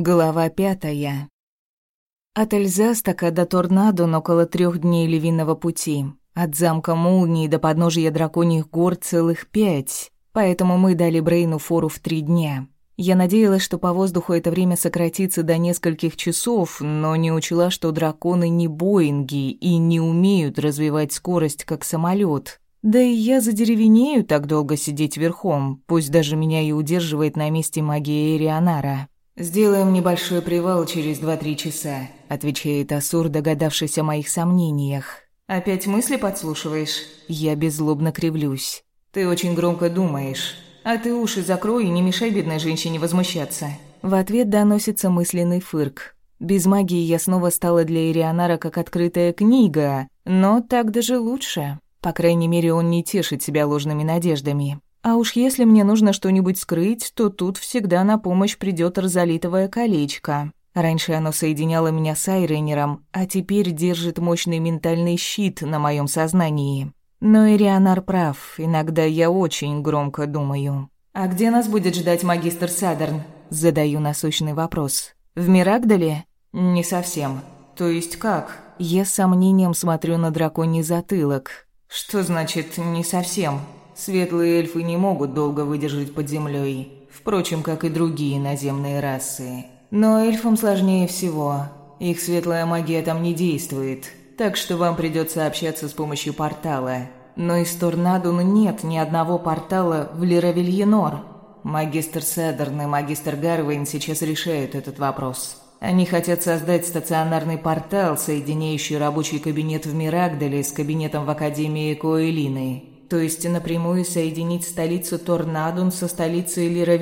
Глава пятая. От Эльзастака до Торнадо около трех дней львиного пути. От замка Молнии до подножия драконьих гор целых пять. Поэтому мы дали Брейну фору в три дня. Я надеялась, что по воздуху это время сократится до нескольких часов, но не учла, что драконы не Боинги и не умеют развивать скорость, как самолет. Да и я задеревенею так долго сидеть верхом, пусть даже меня и удерживает на месте магия Эрионара. «Сделаем небольшой привал через два-три часа», — отвечает Асур, догадавшись о моих сомнениях. «Опять мысли подслушиваешь?» Я беззлобно кривлюсь. «Ты очень громко думаешь. А ты уши закрой и не мешай бедной женщине возмущаться». В ответ доносится мысленный фырк. Без магии я снова стала для Ирианара как открытая книга, но так даже лучше. По крайней мере, он не тешит себя ложными надеждами. А уж если мне нужно что-нибудь скрыть, то тут всегда на помощь придёт розолитовое колечко. Раньше оно соединяло меня с Айренером, а теперь держит мощный ментальный щит на моем сознании. Но Ирианар прав, иногда я очень громко думаю. «А где нас будет ждать магистр Садерн?» Задаю насущный вопрос. «В Мирагдале?» «Не совсем. То есть как?» Я с сомнением смотрю на драконий затылок. «Что значит «не совсем»?» Светлые эльфы не могут долго выдержать под землей, впрочем, как и другие наземные расы. Но эльфам сложнее всего. Их светлая магия там не действует, так что вам придется общаться с помощью портала. Но из Торнадуна нет ни одного портала в Леравильенор. Магистр Седерн и магистр Гарвейн сейчас решают этот вопрос. Они хотят создать стационарный портал, соединяющий рабочий кабинет в Мирагдале с кабинетом в Академии Коэлины. То есть напрямую соединить столицу Торнадун со столицей Лира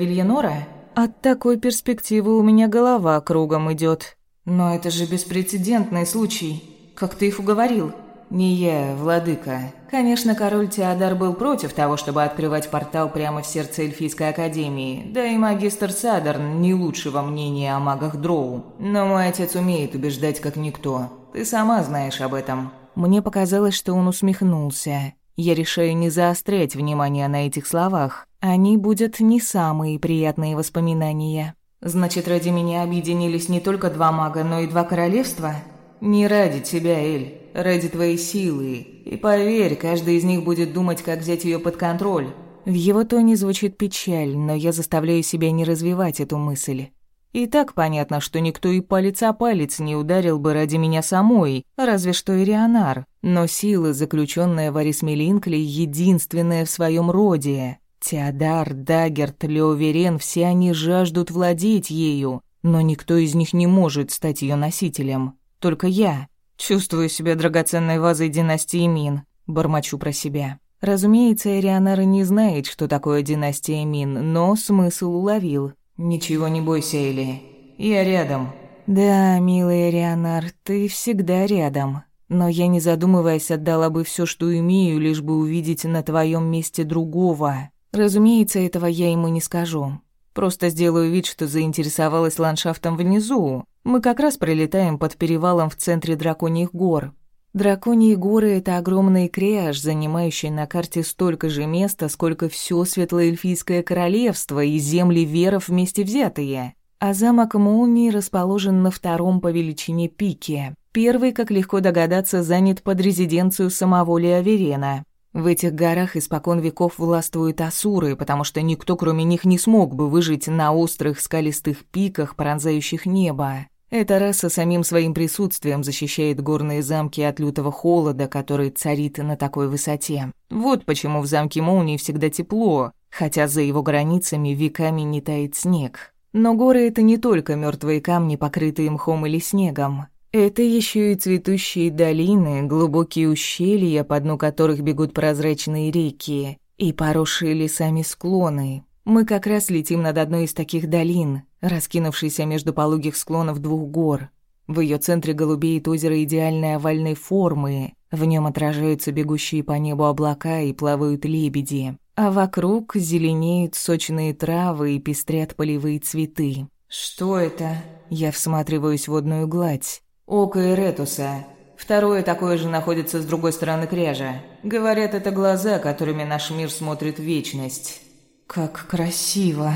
От такой перспективы у меня голова кругом идет. Но это же беспрецедентный случай. Как ты их уговорил? Не я, владыка. Конечно, король Теодар был против того, чтобы открывать портал прямо в сердце Эльфийской Академии, да и магистр Садарн не лучшего мнения о магах Дроу. Но мой отец умеет убеждать как никто. Ты сама знаешь об этом. Мне показалось, что он усмехнулся. Я решаю не заострять внимание на этих словах. Они будут не самые приятные воспоминания. Значит, ради меня объединились не только два мага, но и два королевства? Не ради тебя, Эль, ради твоей силы. И поверь, каждый из них будет думать, как взять ее под контроль. В его тоне звучит печаль, но я заставляю себя не развивать эту мысль. И так понятно, что никто и палец о палец не ударил бы ради меня самой, разве что Ирионар. Но сила, заключенная в Арисме Линкли, единственная в своем роде. Теодар, Даггерт, Леоверен, все они жаждут владеть ею, но никто из них не может стать ее носителем. Только я. Чувствую себя драгоценной вазой династии Мин, бормочу про себя. Разумеется, Ирианара не знает, что такое династия Мин, но смысл уловил. «Ничего не бойся, Эли. Я рядом». «Да, милый Рианар, ты всегда рядом. Но я, не задумываясь, отдала бы все, что имею, лишь бы увидеть на твоем месте другого. Разумеется, этого я ему не скажу. Просто сделаю вид, что заинтересовалась ландшафтом внизу. Мы как раз пролетаем под перевалом в центре Драконьих гор. Драконьи горы — это огромный кряж, занимающий на карте столько же места, сколько все Светлоэльфийское королевство и земли веров вместе взятые. А замок Молнии расположен на втором по величине пике. Первый, как легко догадаться, занят под резиденцию самого Леоверена. В этих горах испокон веков властвуют асуры, потому что никто кроме них не смог бы выжить на острых скалистых пиках, пронзающих небо. Эта раса самим своим присутствием защищает горные замки от лютого холода, который царит на такой высоте. Вот почему в замке Молнии всегда тепло, хотя за его границами веками не тает снег. Но горы — это не только мертвые камни, покрытые мхом или снегом. Это еще и цветущие долины, глубокие ущелья, по дну которых бегут прозрачные реки, и поросшие лесами склоны. Мы как раз летим над одной из таких долин, раскинувшейся между пологих склонов двух гор. В ее центре голубеет озеро идеальной овальной формы, в нем отражаются бегущие по небу облака и плавают лебеди, а вокруг зеленеют сочные травы и пестрят полевые цветы. «Что это?» Я всматриваюсь в водную гладь. «Око Эретуса. Второе такое же находится с другой стороны кряжа. Говорят, это глаза, которыми наш мир смотрит в вечность». «Как красиво!»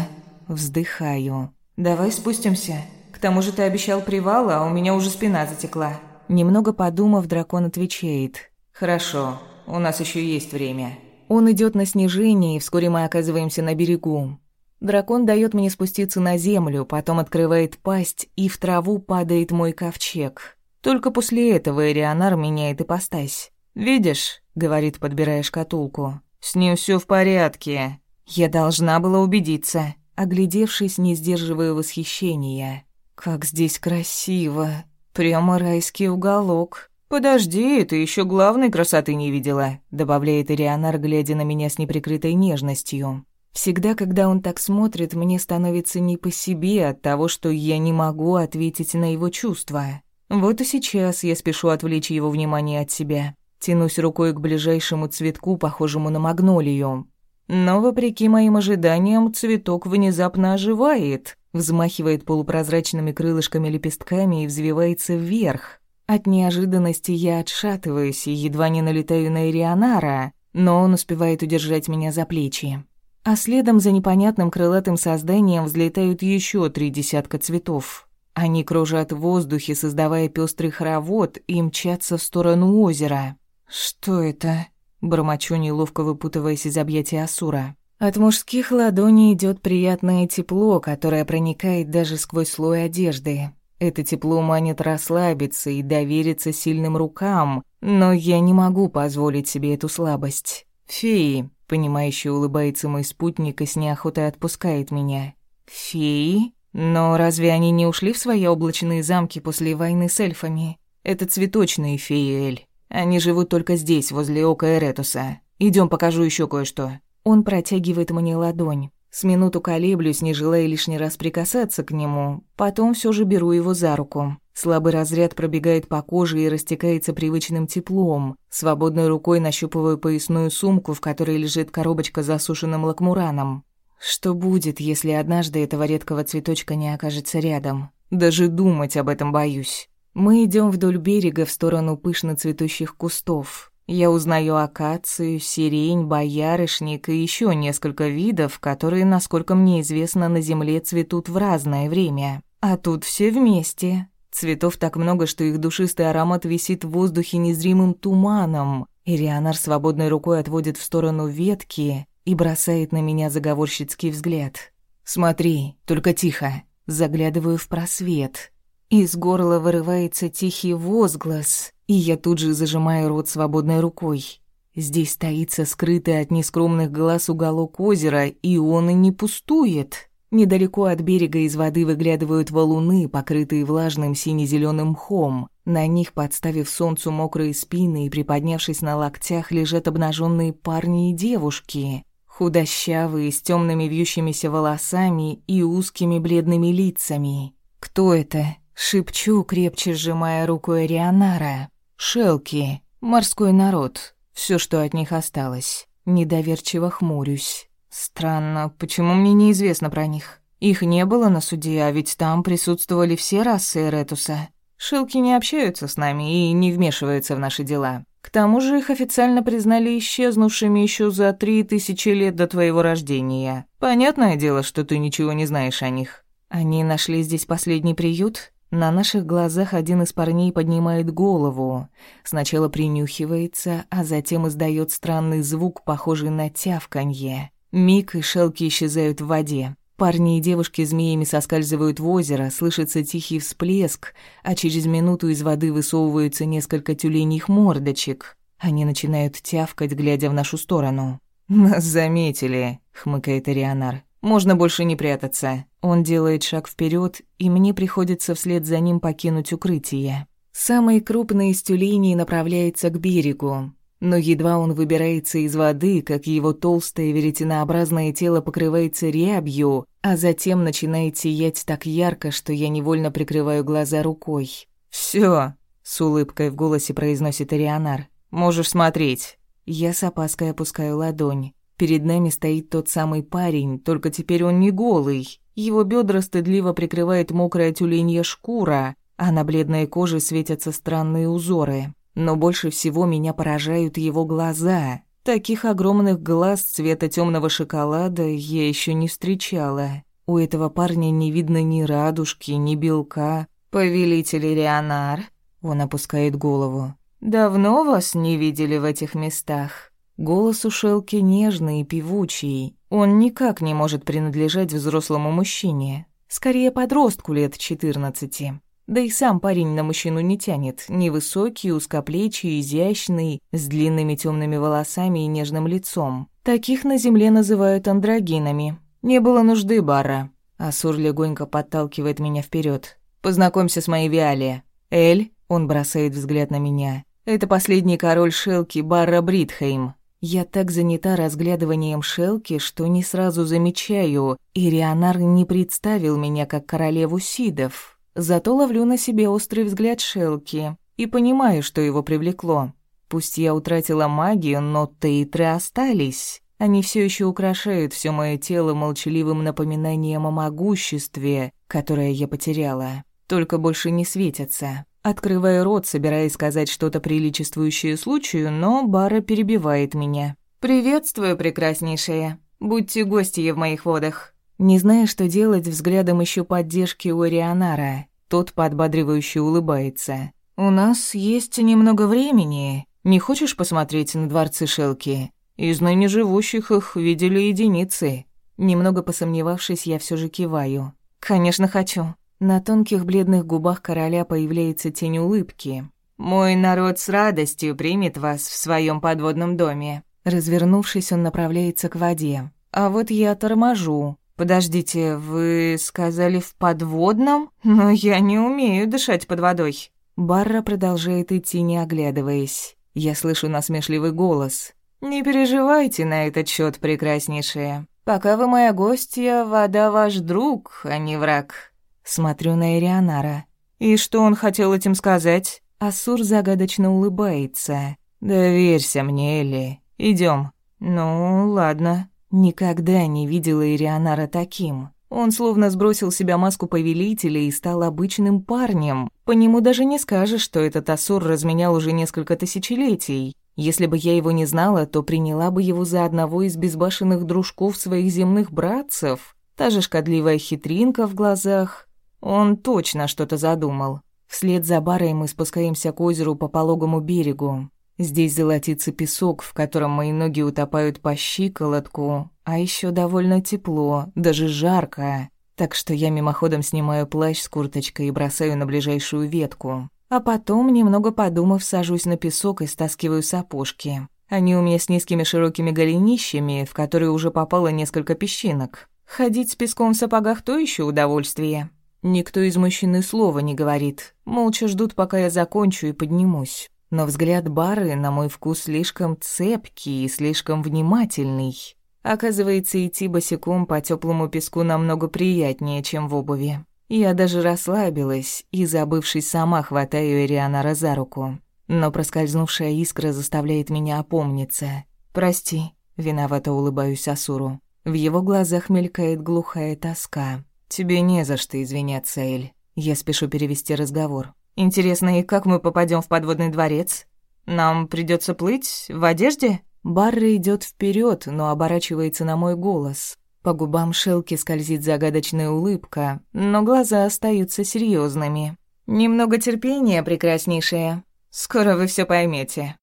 Вздыхаю. «Давай спустимся. К тому же ты обещал привал, а у меня уже спина затекла». Немного подумав, дракон отвечает. «Хорошо, у нас еще есть время». Он идет на снижение, и вскоре мы оказываемся на берегу. Дракон дает мне спуститься на землю, потом открывает пасть, и в траву падает мой ковчег. Только после этого Эрианар меняет ипостась. «Видишь?» — говорит, подбирая шкатулку. «С ним все в порядке». Я должна была убедиться. Оглядевшись, не сдерживая восхищения. «Как здесь красиво! Прямо райский уголок!» «Подожди, ты еще главной красоты не видела», — добавляет Ирианар, глядя на меня с неприкрытой нежностью. Всегда, когда он так смотрит, мне становится не по себе от того, что я не могу ответить на его чувства. Вот и сейчас я спешу отвлечь его внимание от себя. Тянусь рукой к ближайшему цветку, похожему на магнолию. Но, вопреки моим ожиданиям, цветок внезапно оживает, взмахивает полупрозрачными крылышками лепестками и взвивается вверх. От неожиданности я отшатываюсь и едва не налетаю на Ирионара, но он успевает удержать меня за плечи а следом за непонятным крылатым созданием взлетают еще три десятка цветов. Они кружат в воздухе, создавая пестрый хоровод, и мчатся в сторону озера. «Что это?» — бормочу, неловко выпутываясь из объятия Асура. От мужских ладоней идет приятное тепло, которое проникает даже сквозь слой одежды. Это тепло манит расслабиться и довериться сильным рукам, но я не могу позволить себе эту слабость. Феи, Понимающе улыбается мой спутник и с неохотой отпускает меня. Феи? Но разве они не ушли в свои облачные замки после войны с эльфами? Это цветочные феи, Эль. Они живут только здесь, возле ока Эретуса. Идем, покажу еще кое-что. Он протягивает мне ладонь. С минуту колеблюсь, не желая лишний раз прикасаться к нему. Потом все же беру его за руку. Слабый разряд пробегает по коже и растекается привычным теплом. Свободной рукой нащупываю поясную сумку, в которой лежит коробочка с засушенным лакмураном. Что будет, если однажды этого редкого цветочка не окажется рядом? Даже думать об этом боюсь. Мы идем вдоль берега в сторону пышно цветущих кустов. Я узнаю акацию, сирень, боярышник и еще несколько видов, которые, насколько мне известно, на земле цветут в разное время. А тут все вместе, Цветов так много, что их душистый аромат висит в воздухе незримым туманом. Ирианар свободной рукой отводит в сторону ветки и бросает на меня заговорщицкий взгляд. «Смотри, только тихо». Заглядываю в просвет. Из горла вырывается тихий возглас, и я тут же зажимаю рот свободной рукой. Здесь стоится скрытый от нескромных глаз уголок озера, и он и не пустует. Недалеко от берега из воды выглядывают валуны, покрытые влажным сине-зеленым мхом. На них, подставив солнцу мокрые спины и приподнявшись на локтях, лежат обнаженные парни и девушки. Худощавые, с темными вьющимися волосами и узкими бледными лицами. «Кто это?» — шепчу, крепче сжимая руку Эрионара. «Шелки. Морской народ. Все, что от них осталось». Недоверчиво хмурюсь. Странно, почему мне неизвестно про них? Их не было на суде, а ведь там присутствовали все расы Эретуса. Шилки не общаются с нами и не вмешиваются в наши дела. К тому же их официально признали исчезнувшими еще за три тысячи лет до твоего рождения. Понятное дело, что ты ничего не знаешь о них. Они нашли здесь последний приют? На наших глазах один из парней поднимает голову. Сначала принюхивается, а затем издает странный звук, похожий на тявканье. Миг и шелки исчезают в воде. Парни и девушки змеями соскальзывают в озеро, слышится тихий всплеск, а через минуту из воды высовываются несколько тюленьих мордочек. Они начинают тявкать, глядя в нашу сторону. «Нас заметили», — хмыкает Арианар. «Можно больше не прятаться». Он делает шаг вперед, и мне приходится вслед за ним покинуть укрытие. Самый крупный из тюленей направляется к берегу. Но едва он выбирается из воды, как его толстое веретенообразное тело покрывается рябью, а затем начинает сиять так ярко, что я невольно прикрываю глаза рукой. «Всё», — с улыбкой в голосе произносит Арианар, — «можешь смотреть». Я с опаской опускаю ладонь. Перед нами стоит тот самый парень, только теперь он не голый. Его бедра стыдливо прикрывает мокрая тюленья шкура, а на бледной коже светятся странные узоры. Но больше всего меня поражают его глаза. Таких огромных глаз цвета темного шоколада я еще не встречала. У этого парня не видно ни радужки, ни белка. «Повелитель Рионар», — он опускает голову, — «давно вас не видели в этих местах?» Голос у Шелки нежный и певучий. Он никак не может принадлежать взрослому мужчине. Скорее, подростку лет четырнадцати. Да и сам парень на мужчину не тянет. Невысокий, узкоплечий, изящный, с длинными темными волосами и нежным лицом. Таких на земле называют андрогинами. Не было нужды, Барра. Асур легонько подталкивает меня вперед. Познакомься с моей Виале. Эль, он бросает взгляд на меня. Это последний король Шелки Барра Бритхейм. Я так занята разглядыванием Шелки, что не сразу замечаю, и Рионар не представил меня как королеву Сидов. Зато ловлю на себе острый взгляд Шелки и понимаю, что его привлекло. Пусть я утратила магию, но тейтры остались. Они все еще украшают все мое тело молчаливым напоминанием о могуществе, которое я потеряла только больше не светятся. Открываю рот, собираясь сказать что-то приличествующее случаю, но Бара перебивает меня. «Приветствую, прекраснейшая. Будьте гостьей в моих водах». Не зная, что делать, взглядом ищу поддержки у Рионара. Тот подбадривающе улыбается. «У нас есть немного времени. Не хочешь посмотреть на дворцы Шелки? Из ныне живущих их видели единицы». Немного посомневавшись, я все же киваю. «Конечно, хочу. На тонких бледных губах короля появляется тень улыбки. «Мой народ с радостью примет вас в своем подводном доме». Развернувшись, он направляется к воде. «А вот я торможу. Подождите, вы сказали в подводном? Но я не умею дышать под водой». Барра продолжает идти, не оглядываясь. Я слышу насмешливый голос. «Не переживайте на этот счет, прекраснейшая. Пока вы моя гостья, вода ваш друг, а не враг». Смотрю на Эрионара. «И что он хотел этим сказать?» Асур загадочно улыбается. «Доверься мне, Элли. Идем. «Ну, ладно». Никогда не видела Ирионара таким. Он словно сбросил себя маску повелителя и стал обычным парнем. По нему даже не скажешь, что этот Асур разменял уже несколько тысячелетий. Если бы я его не знала, то приняла бы его за одного из безбашенных дружков своих земных братцев. Та же шкодливая хитринка в глазах, он точно что-то задумал. Вслед за барой мы спускаемся к озеру по пологому берегу. Здесь золотится песок, в котором мои ноги утопают по щиколотку, а еще довольно тепло, даже жарко. Так что я мимоходом снимаю плащ с курточкой и бросаю на ближайшую ветку. А потом, немного подумав, сажусь на песок и стаскиваю сапожки. Они у меня с низкими широкими голенищами, в которые уже попало несколько песчинок. Ходить с песком в сапогах то еще удовольствие. Никто из мужчин и слова не говорит. Молча ждут, пока я закончу и поднимусь. Но взгляд Бары, на мой вкус, слишком цепкий и слишком внимательный. Оказывается, идти босиком по теплому песку намного приятнее, чем в обуви. Я даже расслабилась и, забывшись, сама хватаю Эрианара за руку. Но проскользнувшая искра заставляет меня опомниться. «Прости», — виновато улыбаюсь Асуру. В его глазах мелькает глухая тоска. «Тебе не за что извиняться, Эль. Я спешу перевести разговор. Интересно, и как мы попадем в подводный дворец? Нам придется плыть в одежде?» Барра идет вперед, но оборачивается на мой голос. По губам Шелки скользит загадочная улыбка, но глаза остаются серьезными. «Немного терпения, прекраснейшая. Скоро вы все поймете.